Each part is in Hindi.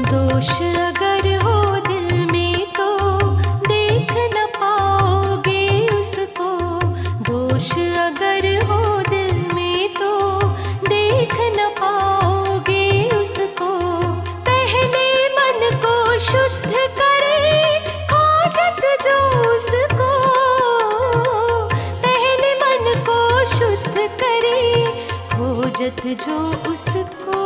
दोष अगर हो दिल में तो देख न पाओगे उसको। दोष अगर हो दिल में तो देख न पाओगे उसको। पहले मन को शुद्ध करे खोजत जो उसको। पहले मन को शुद्ध करे खोजत जो उसको।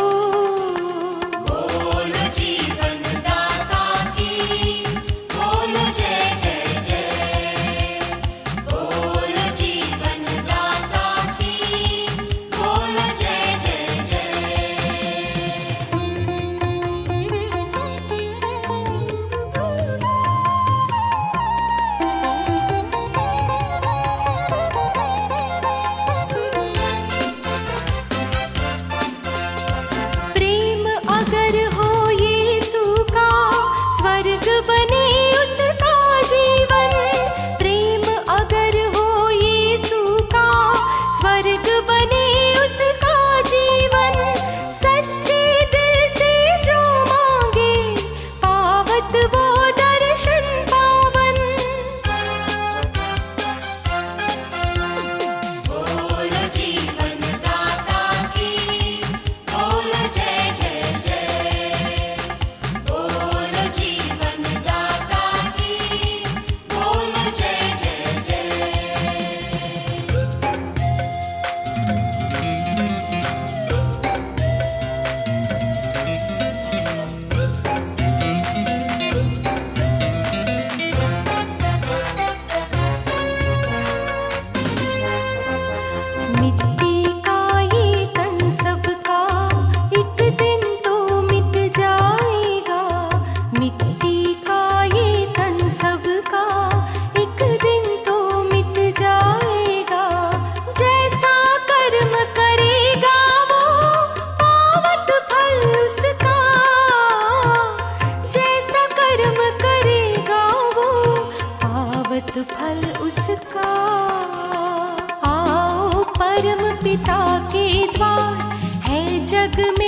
जग में